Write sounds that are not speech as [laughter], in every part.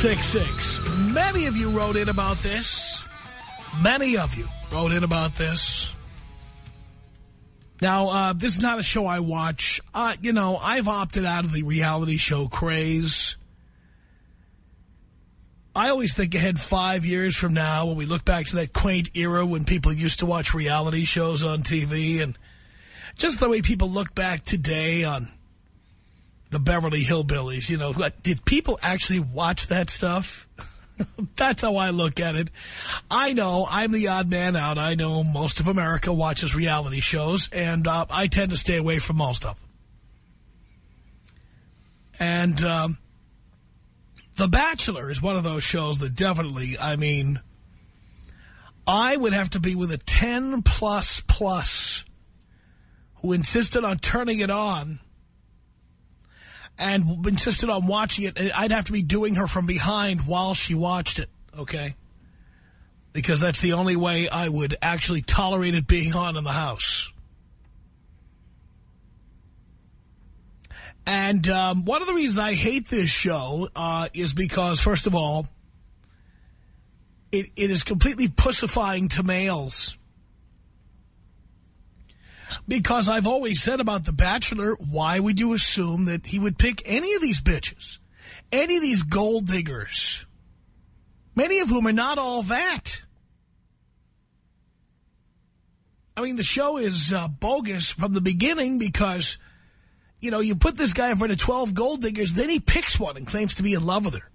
1-800-5800-866. Many of you wrote in about this. Many of you wrote in about this. Now, uh, this is not a show I watch. Uh, you know, I've opted out of the reality show craze. I always think ahead five years from now when we look back to that quaint era when people used to watch reality shows on TV and just the way people look back today on the Beverly Hillbillies, you know, did people actually watch that stuff? [laughs] That's how I look at it. I know I'm the odd man out. I know most of America watches reality shows, and uh, I tend to stay away from most of them. And um, The Bachelor is one of those shows that definitely, I mean, I would have to be with a 10 plus plus who insisted on turning it on and insisted on watching it. I'd have to be doing her from behind while she watched it, okay? Because that's the only way I would actually tolerate it being on in the house. And um, one of the reasons I hate this show uh, is because, first of all, it, it is completely pussifying to males. Because I've always said about The Bachelor, why would you assume that he would pick any of these bitches? Any of these gold diggers? Many of whom are not all that. I mean, the show is uh, bogus from the beginning because, you know, you put this guy in front of 12 gold diggers, then he picks one and claims to be in love with her.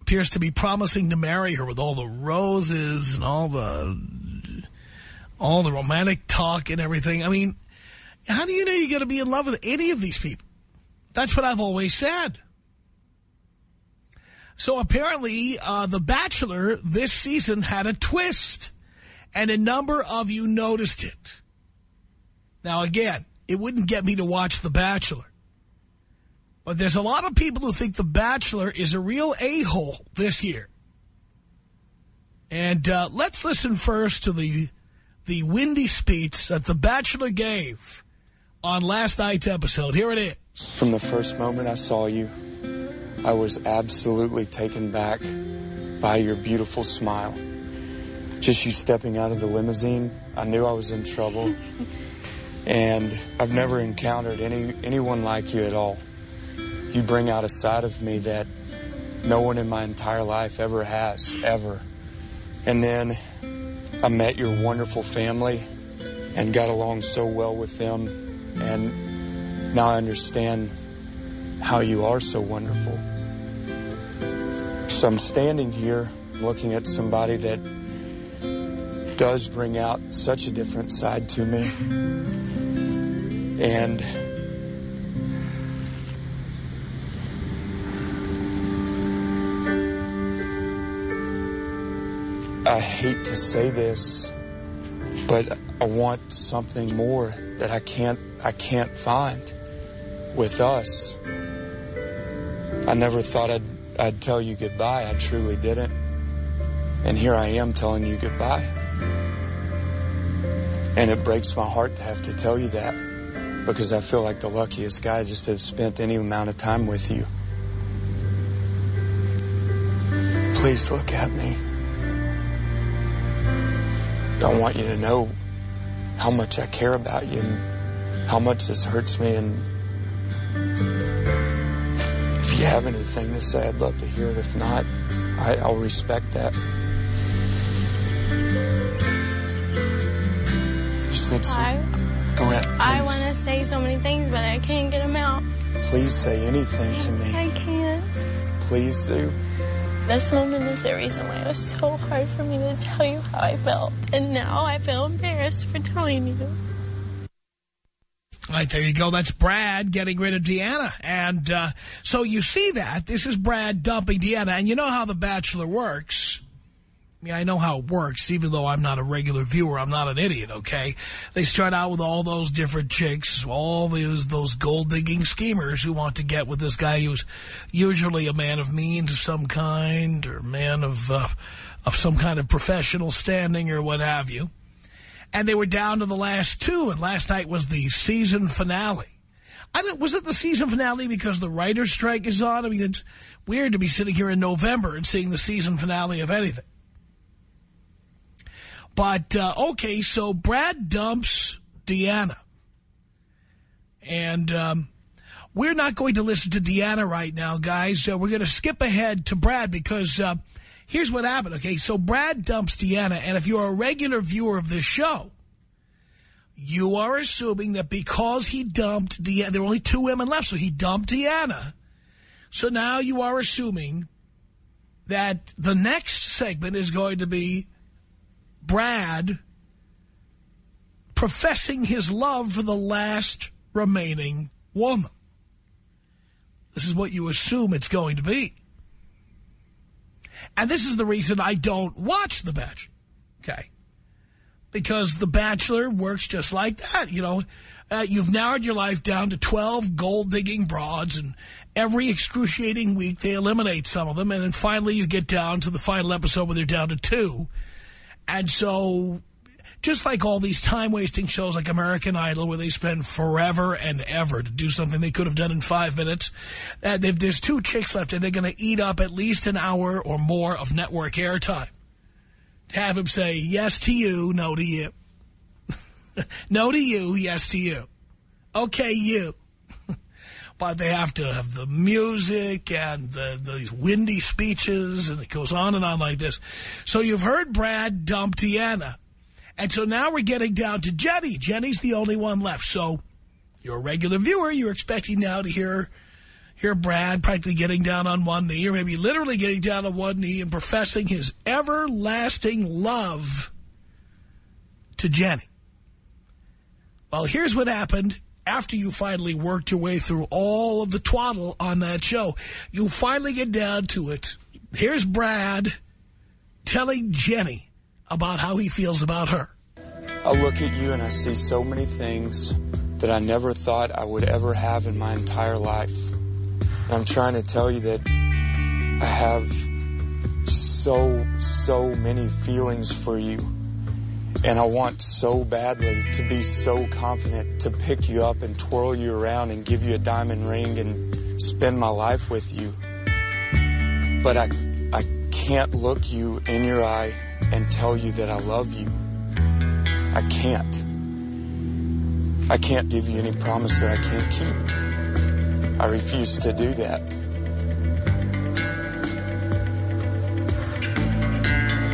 Appears to be promising to marry her with all the roses and all the all the romantic talk and everything. I mean, how do you know you're going to be in love with any of these people? That's what I've always said. So apparently, uh, The Bachelor this season had a twist, and a number of you noticed it. Now, again, it wouldn't get me to watch The Bachelor. But there's a lot of people who think The Bachelor is a real a-hole this year. And uh, let's listen first to the the windy speech that The Bachelor gave on last night's episode. Here it is. From the first moment I saw you, I was absolutely taken back by your beautiful smile. Just you stepping out of the limousine, I knew I was in trouble. and I've never encountered any anyone like you at all. You bring out a side of me that no one in my entire life ever has, ever. And then I met your wonderful family and got along so well with them. And now I understand how you are so wonderful. So I'm standing here looking at somebody that does bring out such a different side to me. And I hate to say this, but I want something more that I can't I can't find with us. I never thought I'd I'd tell you goodbye. I truly didn't. And here I am telling you goodbye. And it breaks my heart to have to tell you that because I feel like the luckiest guy just to have spent any amount of time with you. Please look at me. I want you to know how much I care about you and how much this hurts me. And if you have anything to say, I'd love to hear it. If not, I, I'll respect that. You said so. I, Go ahead. I want to say so many things, but I can't get them out. Please say anything to me. I can't. Please do. This moment is the reason why it was so hard for me to tell you how I felt. And now I feel embarrassed for telling you. All right, there you go. That's Brad getting rid of Deanna. And uh, so you see that. This is Brad dumping Deanna. And you know how The Bachelor works. I mean, I know how it works, even though I'm not a regular viewer. I'm not an idiot, okay? They start out with all those different chicks, all those, those gold-digging schemers who want to get with this guy who's usually a man of means of some kind or man of, uh, of some kind of professional standing or what have you. And they were down to the last two, and last night was the season finale. I don't, was it the season finale because the writer's strike is on? I mean, it's weird to be sitting here in November and seeing the season finale of anything. But, uh, okay, so Brad dumps Deanna. And um, we're not going to listen to Deanna right now, guys. Uh, we're going to skip ahead to Brad because uh, here's what happened. Okay, so Brad dumps Deanna, and if you're a regular viewer of this show, you are assuming that because he dumped Deanna, there were only two women left, so he dumped Deanna. So now you are assuming that the next segment is going to be Brad professing his love for the last remaining woman. This is what you assume it's going to be. And this is the reason I don't watch The Bachelor. Okay. Because The Bachelor works just like that. You know, uh, you've narrowed your life down to 12 gold-digging broads, and every excruciating week they eliminate some of them, and then finally you get down to the final episode where they're down to two. And so, just like all these time-wasting shows like American Idol, where they spend forever and ever to do something they could have done in five minutes, uh, if there's two chicks left, and they're going to eat up at least an hour or more of network airtime. To have him say yes to you, no to you. [laughs] no to you, yes to you. Okay, you. [laughs] but they have to have the music and the, these windy speeches, and it goes on and on like this. So you've heard Brad dump Deanna. And so now we're getting down to Jenny. Jenny's the only one left. So you're a regular viewer. You're expecting now to hear hear Brad practically getting down on one knee, or maybe literally getting down on one knee and professing his everlasting love to Jenny. Well, here's what happened after you finally worked your way through all of the twaddle on that show. You finally get down to it. Here's Brad telling Jenny about how he feels about her. I look at you and I see so many things that I never thought I would ever have in my entire life. And I'm trying to tell you that I have so, so many feelings for you. And I want so badly to be so confident to pick you up and twirl you around and give you a diamond ring and spend my life with you. But I, I can't look you in your eye and tell you that I love you. I can't. I can't give you any promise that I can't keep. I refuse to do that.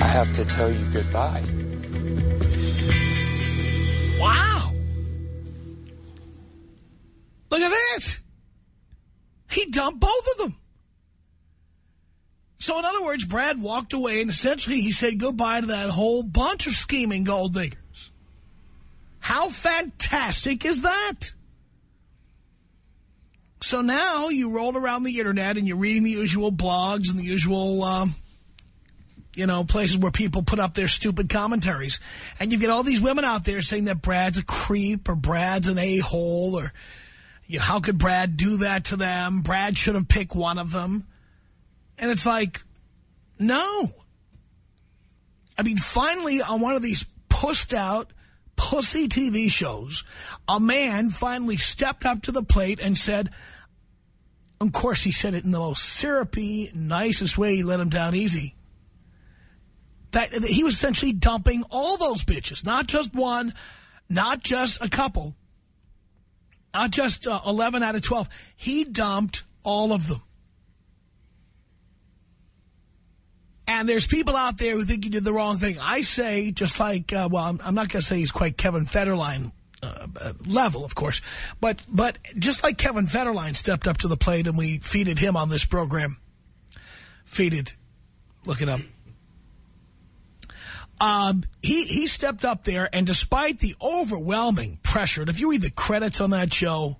I have to tell you goodbye. He dumped both of them. So in other words, Brad walked away and essentially he said goodbye to that whole bunch of scheming gold diggers. How fantastic is that? So now you roll around the internet and you're reading the usual blogs and the usual, um, you know, places where people put up their stupid commentaries. And you get all these women out there saying that Brad's a creep or Brad's an a-hole or how could Brad do that to them? Brad should have picked one of them. And it's like, no. I mean, finally on one of these pushed out, pussy TV shows, a man finally stepped up to the plate and said, of course he said it in the most syrupy, nicest way, he let him down easy. That, that he was essentially dumping all those bitches, not just one, not just a couple, not just uh, 11 out of 12. He dumped all of them. And there's people out there who think he did the wrong thing. I say, just like, uh, well, I'm, I'm not going to say he's quite Kevin Federline uh, uh, level, of course. But but just like Kevin Federline stepped up to the plate and we feeded him on this program. Feeded. Look it up. Um, he, he stepped up there, and despite the overwhelming pressure, and if you read the credits on that show,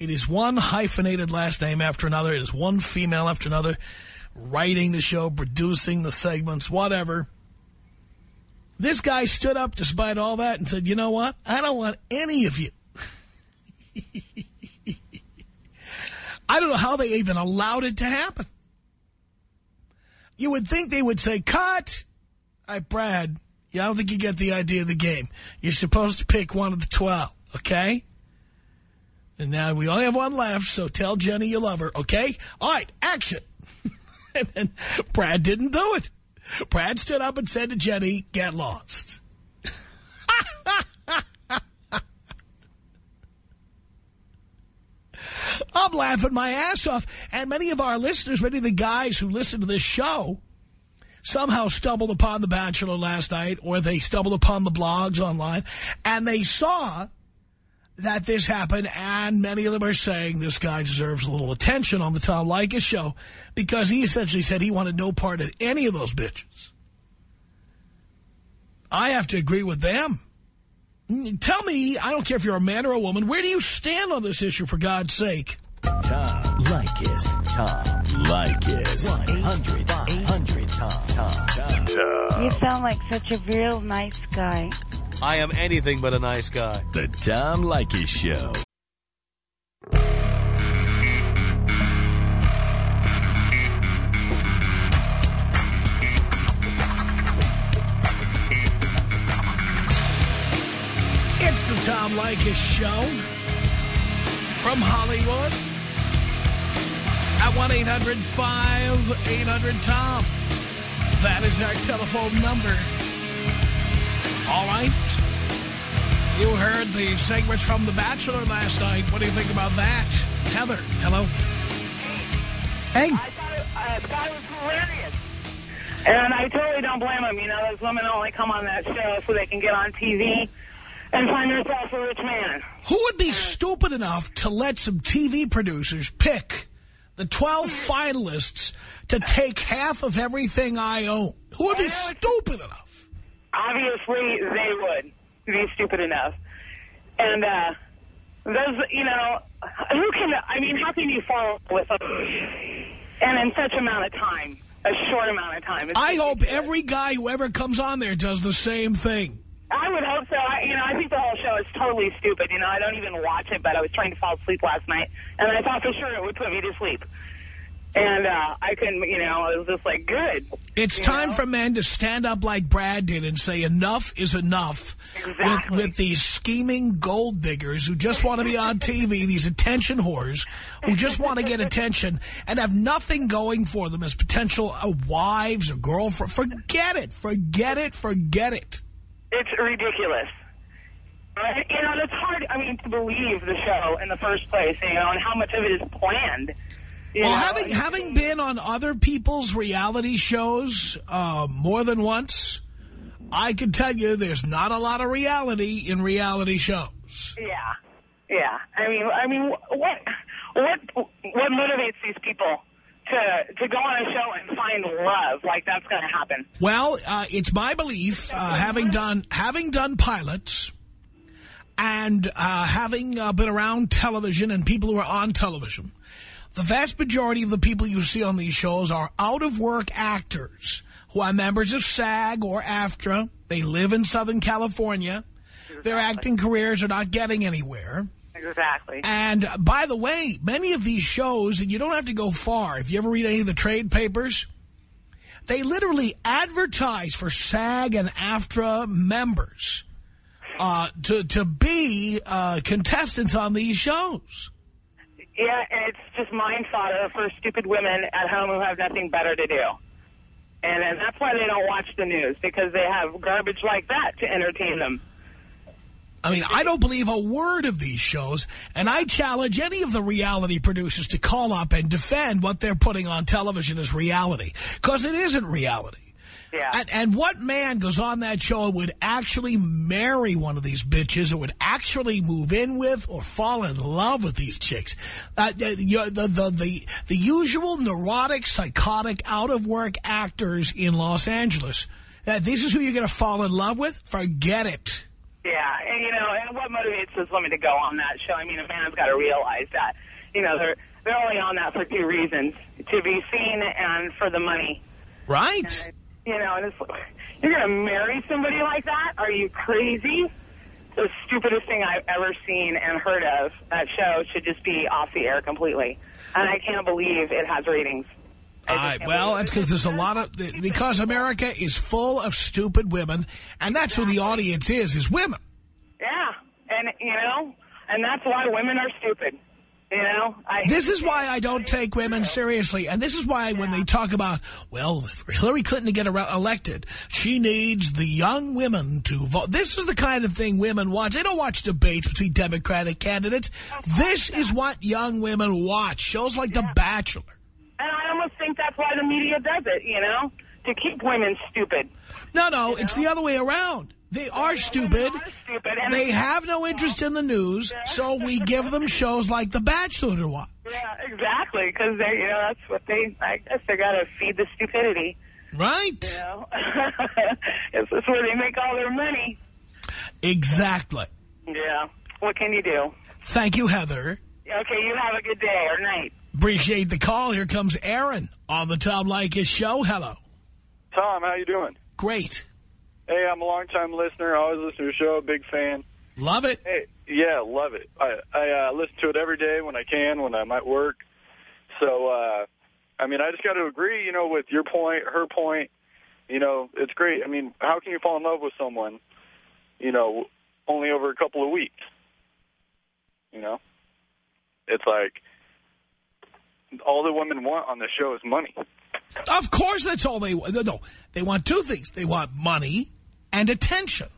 it is one hyphenated last name after another. It is one female after another, writing the show, producing the segments, whatever. This guy stood up despite all that and said, you know what? I don't want any of you. [laughs] I don't know how they even allowed it to happen. You would think they would say, cut. I, Brad, yeah, I don't think you get the idea of the game. You're supposed to pick one of the 12, okay? And now we only have one left, so tell Jenny you love her, okay? All right, action. [laughs] and then Brad didn't do it. Brad stood up and said to Jenny, get lost. [laughs] I'm laughing my ass off. And many of our listeners, many of the guys who listen to this show, somehow stumbled upon The Bachelor last night or they stumbled upon the blogs online and they saw that this happened and many of them are saying this guy deserves a little attention on the Tom Leykis show because he essentially said he wanted no part of any of those bitches. I have to agree with them. Tell me, I don't care if you're a man or a woman, where do you stand on this issue, for God's sake? Tom Leykis. Tom Leykis. 1-800-Tom. Tom. Tom. You sound like such a real nice guy. I am anything but a nice guy. The Tom Leykis Show. It's the Tom Leykis Show from Hollywood at 1-800-5800-TOM. That is our telephone number. All right. You heard the segments from The Bachelor last night. What do you think about that? Heather, hello. Hey. I thought it, I thought it was hilarious. And I totally don't blame them. You know, those women only come on that show so they can get on TV and find themselves a rich man. Who would be stupid enough to let some TV producers pick the 12 finalists to take half of everything I own? Who would be stupid enough? Obviously, they would be stupid enough. And uh, those, you know, who can, I mean, how can you fall with them? And in such amount of time, a short amount of time. I hope every guy who ever comes on there does the same thing. I would hope so. I, you know, I think the whole show is totally stupid. You know, I don't even watch it, but I was trying to fall asleep last night, and I thought for sure it would put me to sleep. And uh, I couldn't, you know, it was just like, good. It's time know? for men to stand up like Brad did and say enough is enough Exactly. with, with these scheming gold diggers who just want to be on TV, these attention whores who just want to get attention and have nothing going for them as potential uh, wives or girlfriends. Forget it. Forget it. Forget it. It's ridiculous. Right? You know, it's hard, I mean, to believe the show in the first place, you know, and how much of it is planned. You Well, know? having having been on other people's reality shows uh, more than once, I can tell you there's not a lot of reality in reality shows. Yeah, yeah. I mean, I mean, what, what, what motivates these people to to go on a show and find love? Like that's going to happen. Well, uh, it's my belief, uh, having done having done pilots and uh, having uh, been around television and people who are on television, the vast majority of the people you see on these shows are out-of-work actors who are members of SAG or AFTRA. They live in Southern California. Their acting careers are not getting anywhere. Exactly. And uh, by the way, many of these shows, and you don't have to go far, if you ever read any of the trade papers, they literally advertise for SAG and AFTRA members uh, to, to be uh, contestants on these shows. Yeah, and it's just mind fodder for stupid women at home who have nothing better to do. And, and that's why they don't watch the news, because they have garbage like that to entertain them. I mean, I don't believe a word of these shows, and I challenge any of the reality producers to call up and defend what they're putting on television as reality, because it isn't reality. Yeah. And, and what man goes on that show and would actually marry one of these bitches or would actually move in with or fall in love with these chicks? Uh, the, the, the, the, the usual neurotic, psychotic, out-of-work actors in Los Angeles, uh, this is who you're going to fall in love with? Forget it. Yeah, and you know, and what motivates this woman to go on that show? I mean, a man's got to realize that, you know, they're they're only on that for two reasons: to be seen and for the money. Right. And, you know, and it's you're gonna marry somebody like that? Are you crazy? The stupidest thing I've ever seen and heard of. That show should just be off the air completely, and I can't believe it has ratings. I Uh, well, that's because there's a lot of, because America is full of stupid women, and that's who the audience is, is women. Yeah, and you know, and that's why women are stupid. You know, I This is why I don't take women seriously. And this is why when they talk about, well, for Hillary Clinton to get elected, she needs the young women to vote. This is the kind of thing women watch. They don't watch debates between Democratic candidates. This is what young women watch. Shows like The Bachelor. And I almost think that's why the media does it, you know, to keep women stupid. No, no, it's the other way around. They are stupid. Are stupid. And They have no interest in the news, so we give them shows like The Bachelor to watch. Yeah, exactly, because they, you know, that's what they. I guess they got to feed the stupidity. Right? You know, [laughs] it's, it's where they make all their money. Exactly. Yeah. What can you do? Thank you, Heather. Okay, you have a good day or night. Appreciate the call. Here comes Aaron on the Tom Leykis show. Hello. Tom, how you doing? Great. Hey, I'm a long-time listener. I always listen to the show. Big fan. Love it. Hey, yeah, love it. I, I uh, listen to it every day when I can, when I'm at work. So, uh, I mean, I just got to agree, you know, with your point, her point. You know, it's great. I mean, how can you fall in love with someone, you know, only over a couple of weeks? You know? It's like all the women want on the show is money. Of course that's all they want. No, they want two things. They want money and attention.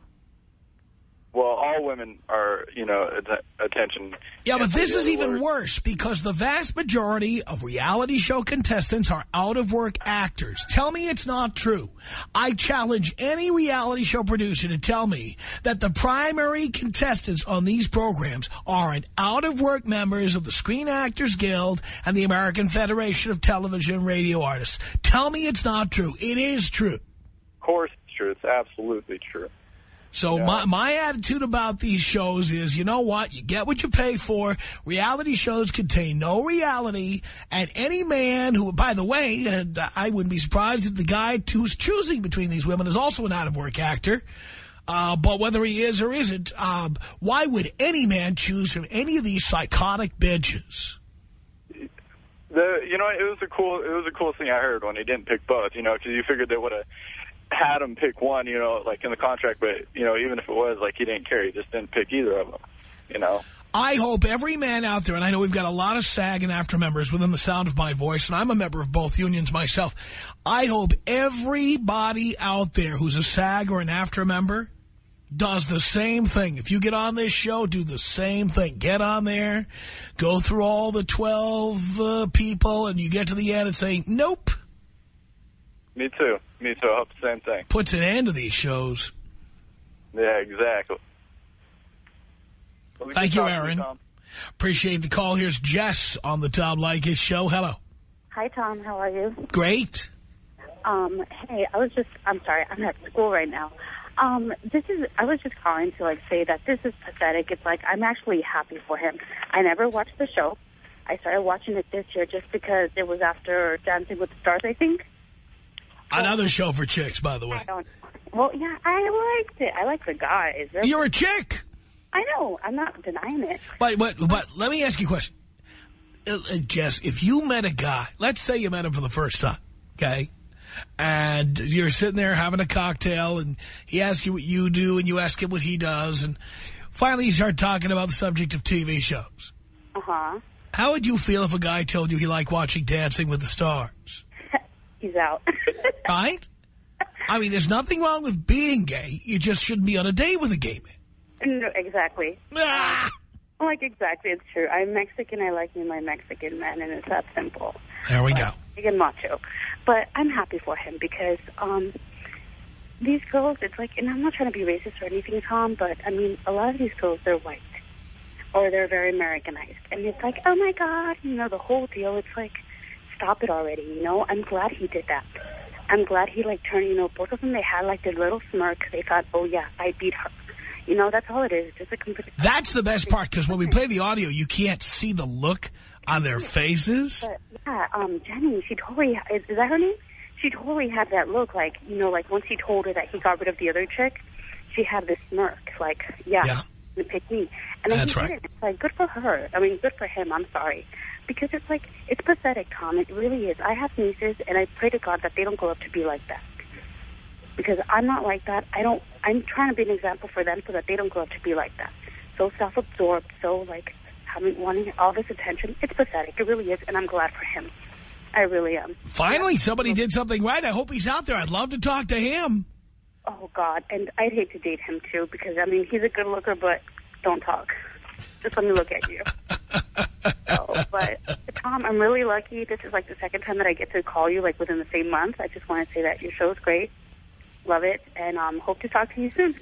Well, all women are, you know, attention. Yeah, but this is even word. worse because the vast majority of reality show contestants are out-of-work actors. Tell me it's not true. I challenge any reality show producer to tell me that the primary contestants on these programs are an out-of-work members of the Screen Actors Guild and the American Federation of Television and Radio Artists. Tell me it's not true. It is true. Of course it's true. It's absolutely true. So Yeah. my, my attitude about these shows is, you know what? You get what you pay for. Reality shows contain no reality. And any man who, by the way, and I wouldn't be surprised if the guy who's choosing between these women is also an out-of-work actor. Uh, but whether he is or isn't, um, why would any man choose from any of these psychotic bitches? The you know it was a cool it was a cool thing I heard when he didn't pick both. You know because you figured they would have had him pick one. You know like in the contract, but you know even if it was like he didn't care, he just didn't pick either of them. You know. I hope every man out there, and I know we've got a lot of SAG and AFTRA members within the sound of my voice, and I'm a member of both unions myself. I hope everybody out there who's a SAG or an AFTRA member does the same thing. If you get on this show, do the same thing. Get on there, go through all the 12 uh, people, and you get to the end and say, nope, Me too. Me too. I hope the same thing. puts an end to these shows. Yeah, exactly. Well, Thank you, Aaron. Tom. Appreciate the call. Here's Jess on the Tom Leykis show. Hello. Hi, Tom. How are you? Great. Um, hey, I was just, I'm sorry, I'm at school right now. Um, this is, I was just calling to, like, say that this is pathetic. It's like, I'm actually happy for him. I never watched the show. I started watching it this year just because it was after Dancing with the Stars, I think. Another show for chicks, by the way. I don't, well, yeah, I liked it. I like the guys. They're, You're a chick. I know. I'm not denying it. But, but, but let me ask you a question. Uh, uh, Jess, if you met a guy, let's say you met him for the first time, okay? And you're sitting there having a cocktail and he asks you what you do and you ask him what he does and finally you start talking about the subject of TV shows. Uh-huh. How would you feel if a guy told you he liked watching Dancing with the Stars? He's out. [laughs] Right? I mean, there's nothing wrong with being gay. You just shouldn't be on a date with a gay man. No, exactly. Ah! Like, exactly, it's true. I'm Mexican. I like me my Mexican man, and it's that simple. There we go. Big and macho. But I'm happy for him because um, these girls, it's like, and I'm not trying to be racist or anything, Tom, but I mean, a lot of these girls, they're white or they're very Americanized. And it's like, oh my God, you know, the whole deal. It's like, stop it already, you know? I'm glad he did that. I'm glad he, like, turned, you know, both of them, they had, like, their little smirk. They thought, oh, yeah, I beat her. You know, that's all it is. Just a complete... That's the best part, because when we play the audio, you can't see the look on their faces. But, yeah, um, Jenny, she totally, is, is that her name? She totally had that look, like, you know, like, once he told her that he got rid of the other chick, she had this smirk, like, yeah, Yeah. Me. And then That's he right. It's like, good for her. I mean, good for him, I'm sorry. Because it's like, it's pathetic, Tom. It really is. I have nieces, and I pray to God that they don't grow up to be like that. Because I'm not like that. I don't, I'm trying to be an example for them so that they don't grow up to be like that. So self-absorbed, so, like, having, wanting all this attention. It's pathetic. It really is, and I'm glad for him. I really am. Finally, somebody did something right. I hope he's out there. I'd love to talk to him. Oh, God. And I'd hate to date him, too, because, I mean, he's a good looker, but don't talk. [laughs] Just let me look at you. so, but, Tom, I'm really lucky. This is, like, the second time that I get to call you, like, within the same month. I just want to say that your show is great. Love it. And um, hope to talk to you soon.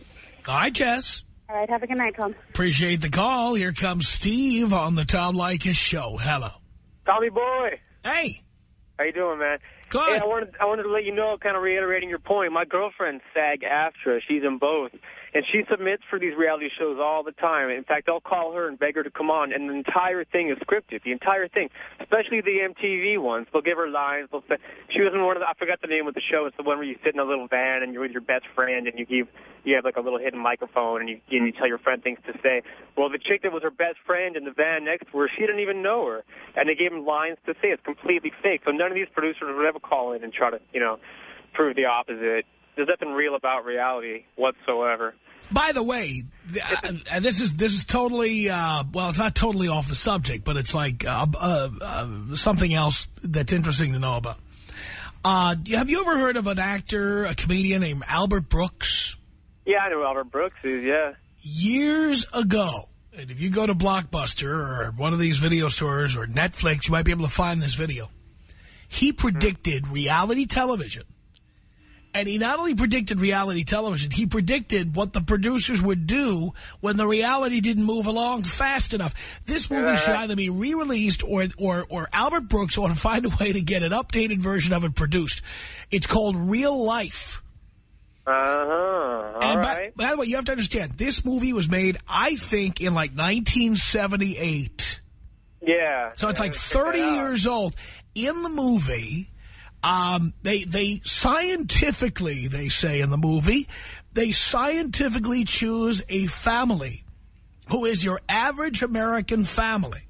All right, Jess. All right. Have a good night, Tom. Appreciate the call. Here comes Steve on the Tom Leykis show. Hello. Tommy boy, Hey. how you doing, man? Hey, I wanted I wanted to let you know, kind of reiterating your point. My girlfriend's SAG-AFTRA. She's in both, and she submits for these reality shows all the time. In fact, I'll call her and beg her to come on, and the entire thing is scripted. The entire thing, especially the MTV ones. They'll give her lines. They'll say she was in one of the. I forgot the name of the show. It's the one where you sit in a little van and you're with your best friend, and you give you have like a little hidden microphone, and you and you tell your friend things to say. Well, the chick that was her best friend in the van next to her, she didn't even know her, and they gave him lines to say. It's completely fake. So none of these producers would ever call in and try to, you know, prove the opposite. There's nothing real about reality whatsoever. By the way, uh, uh, this is this is totally, uh, well, it's not totally off the subject, but it's like uh, uh, uh, something else that's interesting to know about. Uh, have you ever heard of an actor, a comedian named Albert Brooks? Yeah, I know Albert Brooks is, yeah. Years ago, and if you go to Blockbuster or one of these video stores or Netflix, you might be able to find this video. He predicted reality television. And he not only predicted reality television, he predicted what the producers would do when the reality didn't move along fast enough. This movie should either be re-released or, or, or Albert Brooks ought to find a way to get an updated version of it produced. It's called Real Life. Uh-huh. All and by, right. by the way, you have to understand, this movie was made, I think, in like 1978. Yeah. So it's like 30 that years old. In the movie, um, they they scientifically, they say in the movie, they scientifically choose a family who is your average American family.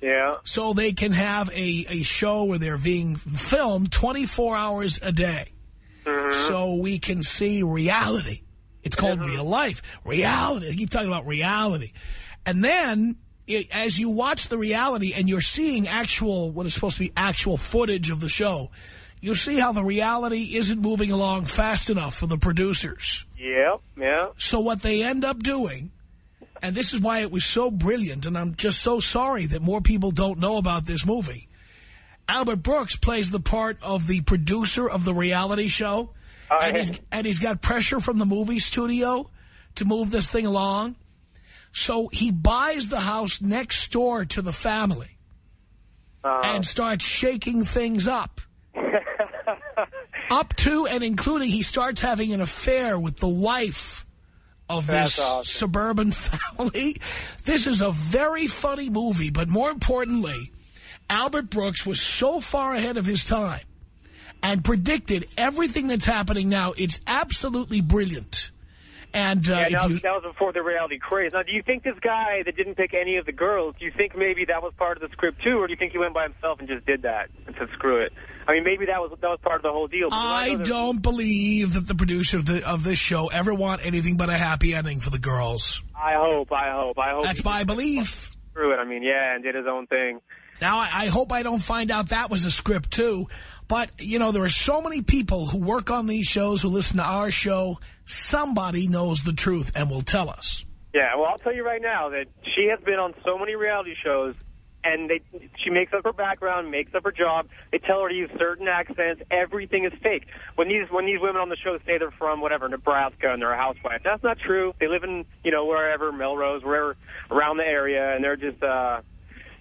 Yeah. So they can have a, a show where they're being filmed 24 hours a day. So we can see reality. It's called real life. Reality. I keep talking about reality. And then, as you watch the reality and you're seeing actual, what is supposed to be actual footage of the show, you see how the reality isn't moving along fast enough for the producers. Yep, yeah. So what they end up doing, and this is why it was so brilliant, and I'm just so sorry that more people don't know about this movie. Albert Brooks plays the part of the producer of the reality show, Oh, and, he's, and he's got pressure from the movie studio to move this thing along. So he buys the house next door to the family Uh, and starts shaking things up. [laughs] Up to and including he starts having an affair with the wife of That's this awesome. suburban [laughs] family. This is a very funny movie, but more importantly, Albert Brooks was so far ahead of his time and predicted everything that's happening now. It's absolutely brilliant. And uh, yeah, you, was, that was before the reality craze. Now, do you think this guy that didn't pick any of the girls, do you think maybe that was part of the script too, or do you think he went by himself and just did that and said screw it? I mean, maybe that was that was part of the whole deal. I don't believe that the producer of, the, of this show ever want anything but a happy ending for the girls. I hope, I hope, I hope. That's my belief. Screw it. I mean, yeah, and did his own thing. Now, I, I hope I don't find out that was a script, too. But, you know, there are so many people who work on these shows, who listen to our show. Somebody knows the truth and will tell us. Yeah, well, I'll tell you right now that she has been on so many reality shows, and they she makes up her background, makes up her job. They tell her to use certain accents. Everything is fake. When these when these women on the show say they're from whatever Nebraska and they're a housewife, that's not true. They live in you know wherever Melrose, wherever around the area, and they're just uh,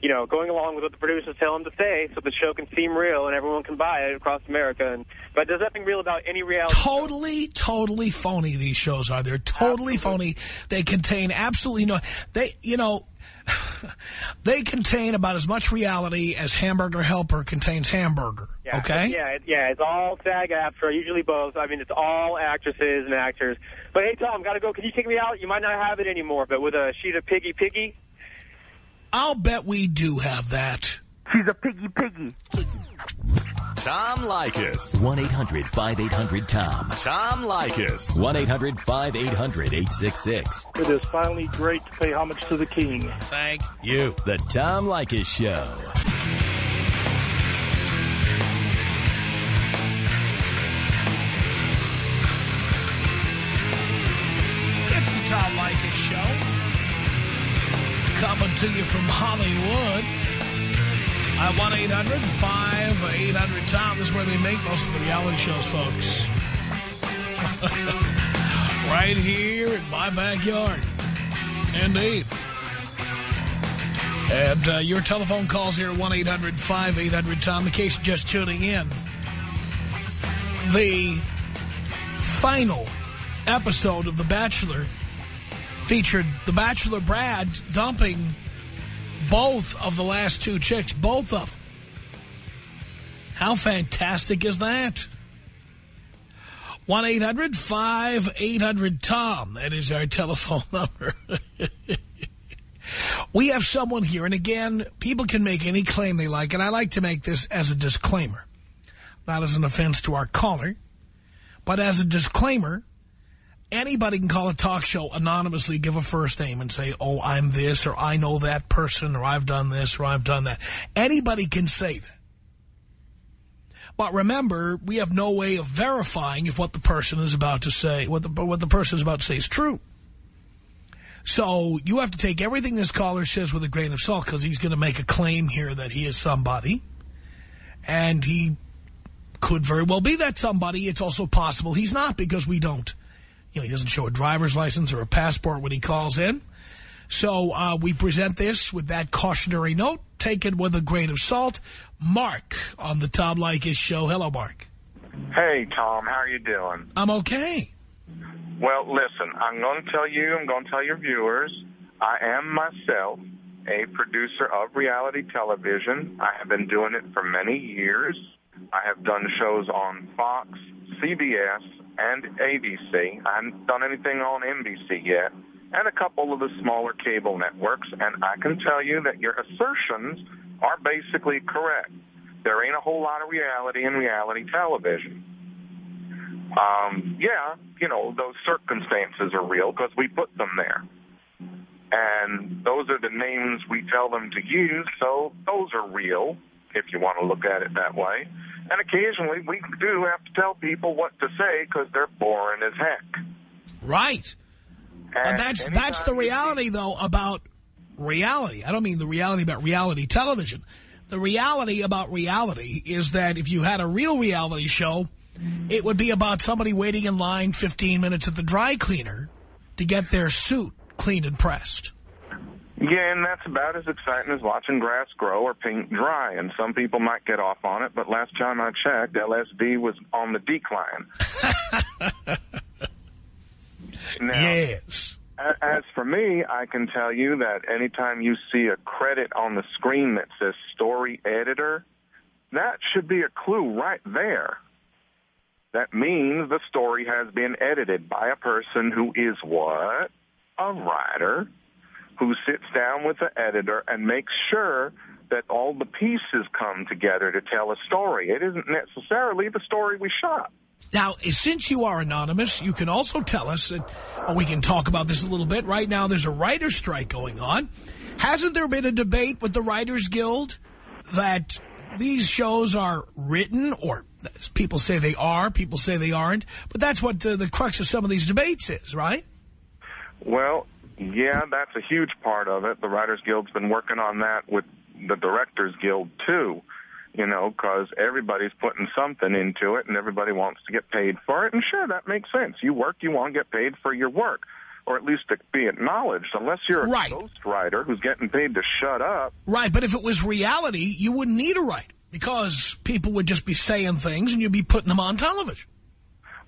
you know going along with what the producers tell them to say, so the show can seem real and everyone can buy it across America. And but there's nothing real about any reality. Totally, totally phony these shows are. They're totally absolutely. phony. They contain absolutely no... They, you know... [laughs] they contain about as much reality as Hamburger Helper contains hamburger. Yeah, okay? Yeah, it, yeah, it's all SAG-AFTRA, usually both. I mean, it's all actresses and actors. But hey, Tom, got to go. Can you take me out? You might not have it anymore, but with a sheet of Piggy Piggy? I'll bet we do have that. She's a piggy piggy. Tom Leykis. 1-800-5800-TOM. Tom Leykis. 1-800-5800-866. It is finally great to pay homage to the king. Thank you. The Tom Leykis Show. Hollywood. At 1-800-5800-TOM. This is where they make most of the reality shows, folks. [laughs] right here in my backyard. Indeed. And uh, your telephone calls here at 1-800-5800-TOM. In case you're just tuning in. The final episode of The Bachelor featured The Bachelor Brad dumping both of the last two chicks, both of them. How fantastic is that? 1-800-5800-TOM. That is our [laughs] telephone number. we have someone here, and again, people can make any claim they like, and I like to make this as a disclaimer. Not as an offense to our caller, but as a disclaimer anybody can call a talk show anonymously, give a first name and say, oh, I'm this, or I know that person, or I've done this, or I've done that. Anybody can say that. But remember, we have no way of verifying if what the person is about to say, what the, what the person is about to say is true. So you have to take everything this caller says with a grain of salt because he's going to make a claim here that he is somebody. And he could very well be that somebody. It's also possible he's not because we don't you know, he doesn't show a driver's license or a passport when he calls in. So uh, we present this with that cautionary note. Take it with a grain of salt. Mark on the Tom Leykis show. Hello, Mark. Hey, Tom. How are you doing? I'm okay. Well, listen, I'm going to tell you, I'm going to tell your viewers, I am myself a producer of reality television. I have been doing it for many years. I have done shows on Fox, CBS, and ABC. I haven't done anything on NBC yet, and a couple of the smaller cable networks, and I can tell you that your assertions are basically correct. There ain't a whole lot of reality in reality television. Um, yeah, you know, those circumstances are real because we put them there. And those are the names we tell them to use, so those are real, if you want to look at it that way. And occasionally we do have to tell people what to say because they're boring as heck. Right. And that's that's the reality, though, about reality. I don't mean the reality about reality television. The reality about reality is that if you had a real reality show, it would be about somebody waiting in line 15 minutes at the dry cleaner to get their suit cleaned and pressed. Yeah, and that's about as exciting as watching grass grow or paint dry. And some people might get off on it, but last time I checked, LSD was on the decline. [laughs] now, yes. As for me, I can tell you that anytime you see a credit on the screen that says story editor, that should be a clue right there. That means the story has been edited by a person who is what? A writer who sits down with the editor and makes sure that all the pieces come together to tell a story. It isn't necessarily the story we shot. Now, since you are anonymous, you can also tell us, and we can talk about this a little bit. Right now, there's a writer's strike going on. Hasn't there been a debate with the Writers Guild that these shows are written, or people say they are, people say they aren't, but that's what uh, the crux of some of these debates is, right? Well, Yeah, that's a huge part of it. The Writers Guild's been working on that with the Directors Guild, too. You know, because everybody's putting something into it and everybody wants to get paid for it. And sure, that makes sense. You work, you want to get paid for your work, or at least to be acknowledged. Unless you're a Right. ghostwriter who's getting paid to shut up. Right, but if it was reality, you wouldn't need a writer because people would just be saying things and you'd be putting them on television.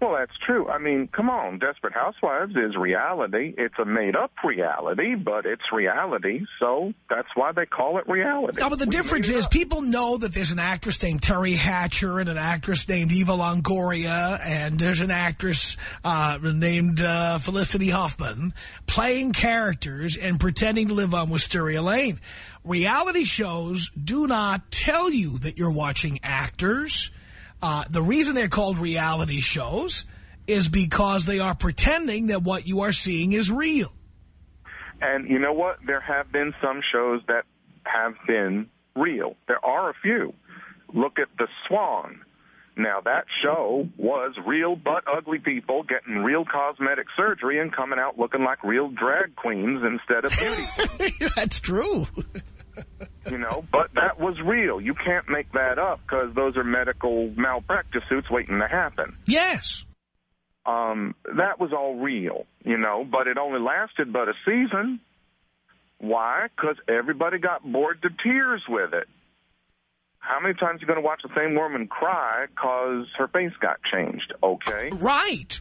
Well, that's true. I mean, come on. Desperate Housewives is reality. It's a made-up reality, but it's reality, so that's why they call it reality. No, but the We difference is up. people know that there's an actress named Teri Hatcher and an actress named Eva Longoria and there's an actress uh, named uh, Felicity Huffman playing characters and pretending to live on Wisteria Lane. Reality shows do not tell you that you're watching actors. Uh, the reason they're called reality shows is because they are pretending that what you are seeing is real. And you know what? There have been some shows that have been real. There are a few. Look at The Swan. Now, that show was real but ugly people getting real cosmetic surgery and coming out looking like real drag queens instead of beauty. [laughs] That's true. You know, but that was real. You can't make that up because those are medical malpractice suits waiting to happen. Yes. Um, that was all real, you know, but it only lasted but a season. Why? Because everybody got bored to tears with it. How many times are you going to watch the same woman cry because her face got changed? Okay. Right.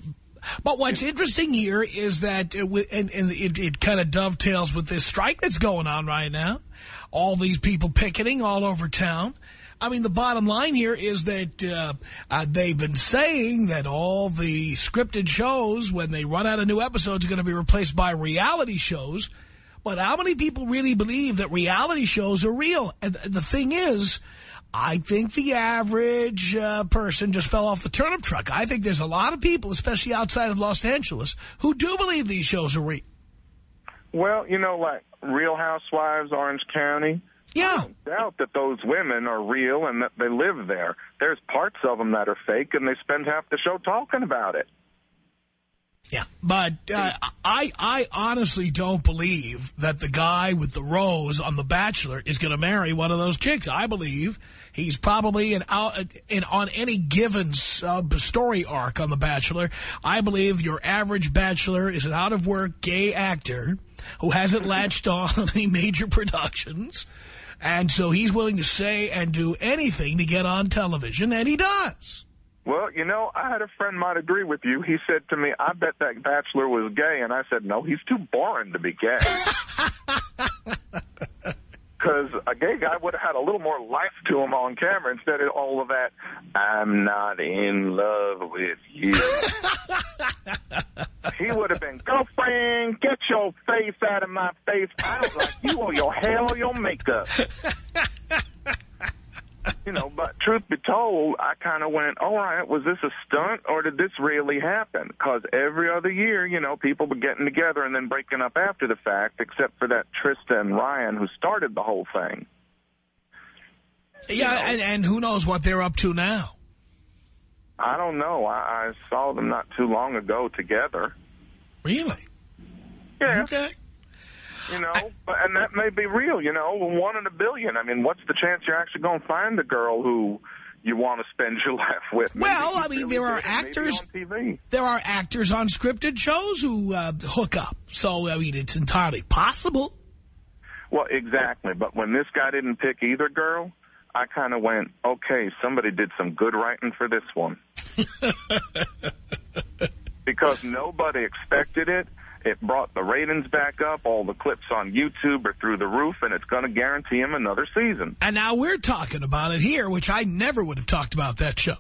But what's interesting here is that, wi- and, and it, it kind of dovetails with this strike that's going on right now. All these people picketing all over town. I mean, the bottom line here is that uh, uh, they've been saying that all the scripted shows, when they run out of new episodes, are going to be replaced by reality shows. But how many people really believe that reality shows are real? And th- the thing is, I think the average uh, person just fell off the turnip truck. I think there's a lot of people, especially outside of Los Angeles, who do believe these shows are real. Well, you know, like Real Housewives, Orange County. Yeah. I don't doubt that those women are real and that they live there. There's parts of them that are fake, and they spend half the show talking about it. Yeah, but uh, I I honestly don't believe that the guy with the rose on The Bachelor is going to marry one of those chicks. I believe he's probably an out in on any given uh, story arc on The Bachelor. I believe your average bachelor is an out of work gay actor who hasn't [laughs] latched on on [laughs] any major productions, and so he's willing to say and do anything to get on television, and he does. Well, you know, I had a friend might agree with you. He said to me, I bet that bachelor was gay. And I said, no, he's too boring to be gay. [laughs] Because a gay guy would have had a little more life to him on camera instead of all of that, I'm not in love with you. [laughs] he would have been, girlfriend, get your face out of my face. I don't like you or your hair or your makeup. [laughs] You know, but truth be told, I kind of went, all right, was this a stunt or did this really happen? Because every other year, you know, people were getting together and then breaking up after the fact, except for that Trista and Ryan who started the whole thing. Yeah, and, and who knows what they're up to now. I don't know. I, I saw them not too long ago together. Really? Yeah. Okay. You know, but and that may be real. You know, one in a billion. I mean, what's the chance you're actually going to find a girl who you want to spend your [laughs] life with? Maybe Well, I mean, there are actors-. There are actors on scripted shows who uh, hook up. So, I mean, it's entirely possible. Well, exactly. But when this guy didn't pick either girl, I kind of went, okay, somebody did some good writing for this one. [laughs] because nobody expected it. It brought the ratings back up. All the clips on YouTube are through the roof, and it's going to guarantee him another season. And now we're talking about it here, which I never would have talked about that show.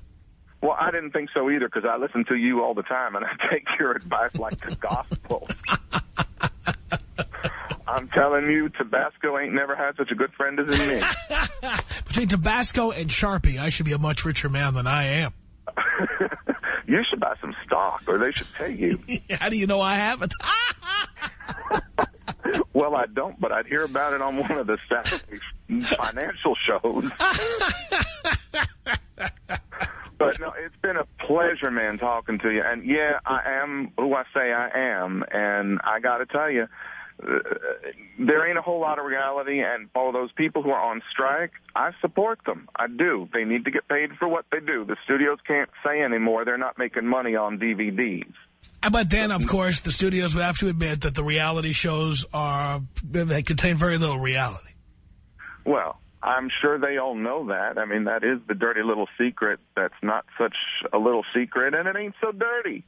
Well, I didn't think so either because I listen to you all the time, and [laughs] I take your advice like the gospel. [laughs] I'm telling you, Tabasco ain't never had such a good friend as in me. [laughs] Between Tabasco and Sharpie, I should be a much richer man than I am. You should buy some stock, or they should pay you. [laughs] How do you know I haven't? [laughs] well, I don't, but I'd hear about it on one of the Saturday financial shows. but no, it's been a pleasure, man, talking to you. And yeah, I am who I say I am, and I got to tell you, Uh, uh, there ain't a whole lot of reality, and all those people who are on strike, I support them. I do. They need to get paid for what they do. The studios can't say anymore they're not making money on DVDs. Uh, but then, of course, the studios would have to admit that the reality shows are, they contain very little reality. Well, I'm sure they all know that. I mean, that is the dirty little secret that's not such a little secret, and it ain't so dirty.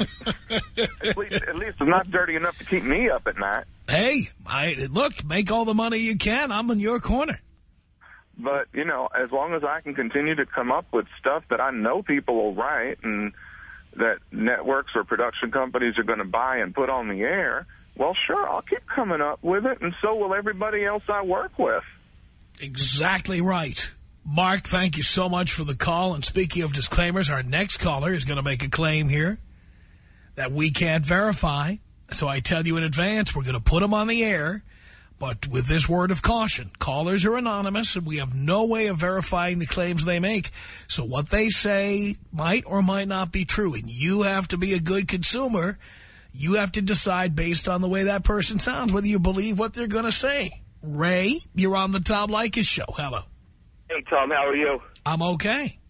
At, least, at least it's not dirty enough to keep me up at night. Hey, I look, make all the money you can. I'm in your corner. But, you know, as long as I can continue to come up with stuff that I know people will write and that networks or production companies are going to buy and put on the air, well, sure, I'll keep coming up with it, and so will everybody else I work with. Exactly right. Mark, thank you so much for the call. And speaking of disclaimers, our next caller is going to make a claim here that we can't verify. So I tell you in advance, we're going to put them on the air. But with this word of caution, callers are anonymous, and we have no way of verifying the claims they make. So what they say might or might not be true. And you have to be a good consumer. You have to decide based on the way that person sounds whether you believe what they're going to say. Ray, you're on the Tom Leykis show. Hello. Hey, Tom, how are you? I'm okay.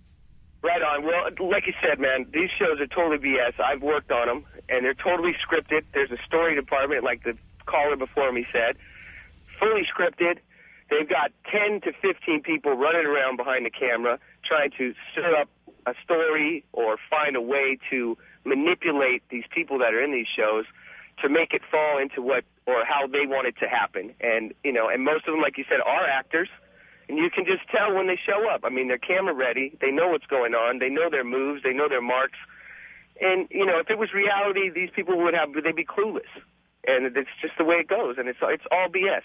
Right on. Well, like you said, man, these shows are totally BS. I've worked on them, and they're totally scripted. There's a story department, like the caller before me said, fully scripted. They've got 10 to 15 people running around behind the camera trying to set up a story or find a way to manipulate these people that are in these shows to make it fall into what or how they want it to happen. And, you know, and most of them, like you said, are actors. And you can just tell when they show up. I mean, they're camera ready. They know what's going on. They know their moves. They know their marks. And, you know, if it was reality, these people would have, they'd be clueless. And it's just the way it goes. And it's, it's all BS.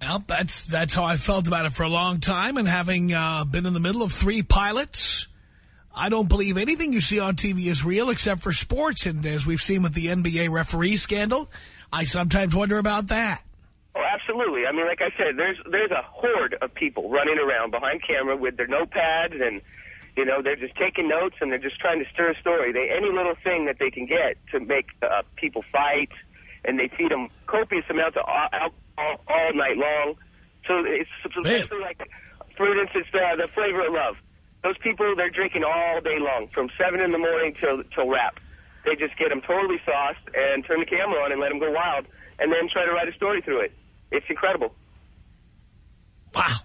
Well, that's that's how I felt about it for a long time. And having uh, been in the middle of three pilots, I don't believe anything you see on TV is real except for sports. And as we've seen with the NBA referee scandal, I sometimes wonder about that. Oh, absolutely. I mean, like I said, there's there's a horde of people running around behind camera with their notepads and, you know, they're just taking notes and they're just trying to stir a story. They Any little thing that they can get to make uh, people fight, and they feed them copious amounts of alcohol all night long. So it's essentially like, for instance, the, the flavor of love. Those people, they're drinking all day long, from 7 in the morning till, till wrap. They just get them totally sauced and turn the camera on and let them go wild, and then try to write a story through it. It's incredible. Wow.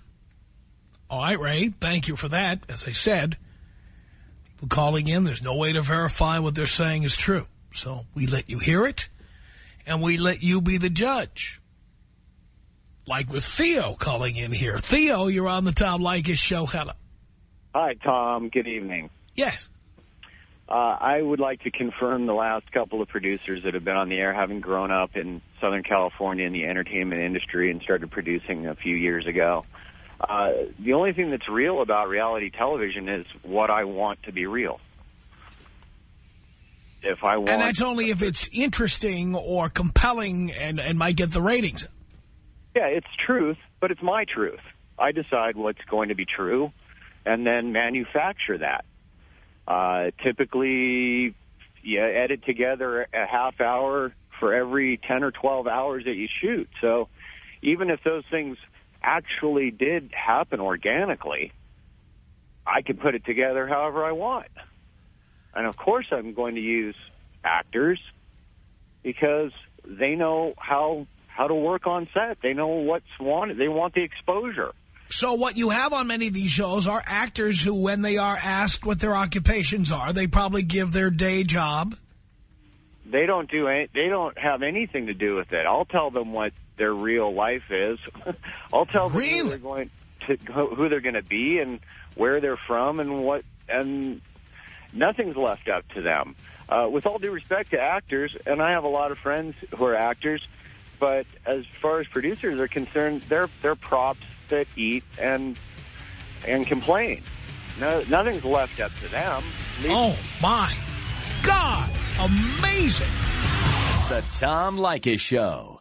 All right, Ray, thank you for that. As I said, people calling in, there's no way to verify what they're saying is true. So we let you hear it, and we let you be the judge. Like with Theo calling in here. Theo, you're on the Tom Leykis show. Hello. Hi, Tom. Good evening. Yes. Uh, I would like to confirm the last couple of producers that have been on the air, having grown up in Southern California in the entertainment industry and started producing a few years ago. Uh, the only thing that's real about reality television is what I want to be real. If I want, and that's only if it's interesting or compelling and, and might get the ratings. Yeah, it's truth, but it's my truth. I decide what's going to be true and then manufacture that. Uh, typically, you edit together a half hour for every 10 or 12 hours that you shoot. So even if those things actually did happen organically, I can put it together however I want. And of course I'm going to use actors because they know how how to work on set. They know what's wanted. They want the exposure. So what you have on many of these shows are actors who, when they are asked what their occupations are, they probably give their day job. They don't do any, They don't have anything to do with it. I'll tell them what their real life is. [laughs] I'll tell them really? who they're going to, who they're going to be, and where they're from, and what, and nothing's left up to them. Uh, with all due respect to actors, and I have a lot of friends who are actors, but as far as producers are concerned, they're they're props that eat and and complain. No, nothing's left up to them. Oh my God! Amazing. The Tom Leykis Show.